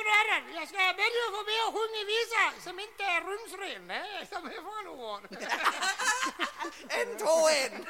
damer och herrar, jag ska börja få med och sjunga visa som inte är rumsren. Nej, som är från år. En, två, en!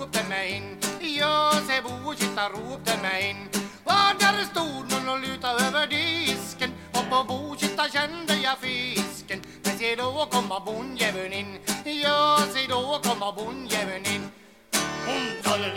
Ropte mig in, ja, se Bokitta ropte mig in. Var där stod någon och lutade över disken och på Bokitta kände jag fisken. Men se då kommer bondjäveln in, ja, se då kommer bondjäveln in. Hon håller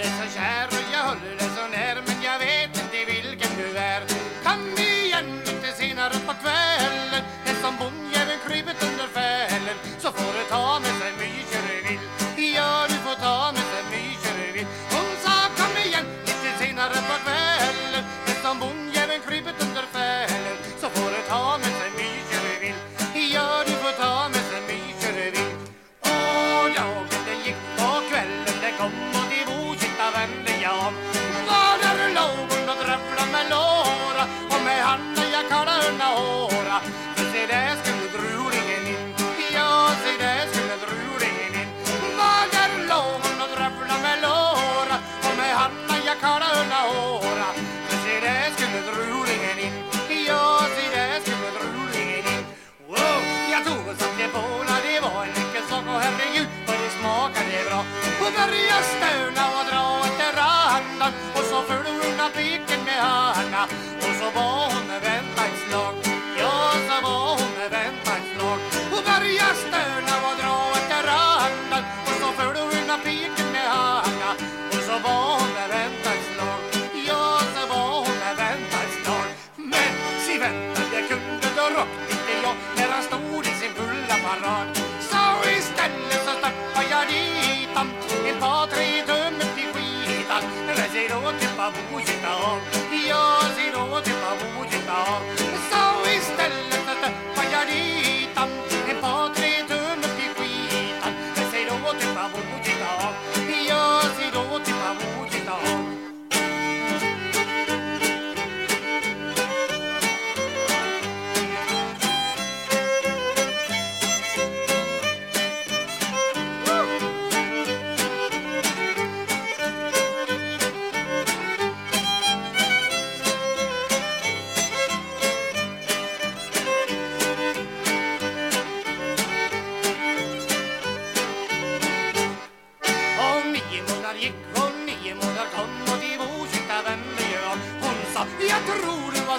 kolla unna håra. För se där skulle drulingen in, ja se där skulle drulingen in. Magar där låg hon och träfflade med låra och med handen jag kolla undan håra. För se där skulle drulingen in, ja se där skulle drulingen in. Wow, jag tog och satte på det var en enkel sak och herregud vad det smakade bra. Och började stöna och dra efter andan och så föll hon undan piken med handen.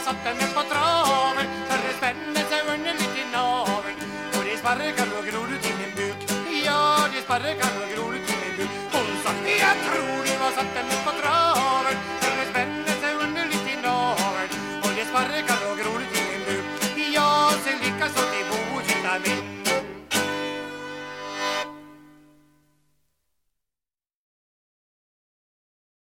Satte mig på traven för det spänner sig underligt i naveln. Och det sparkar och gror ut i min buk. Ja, det sparkar och gror ut i min buk. Hon sa, jag tror du har satt mig på traven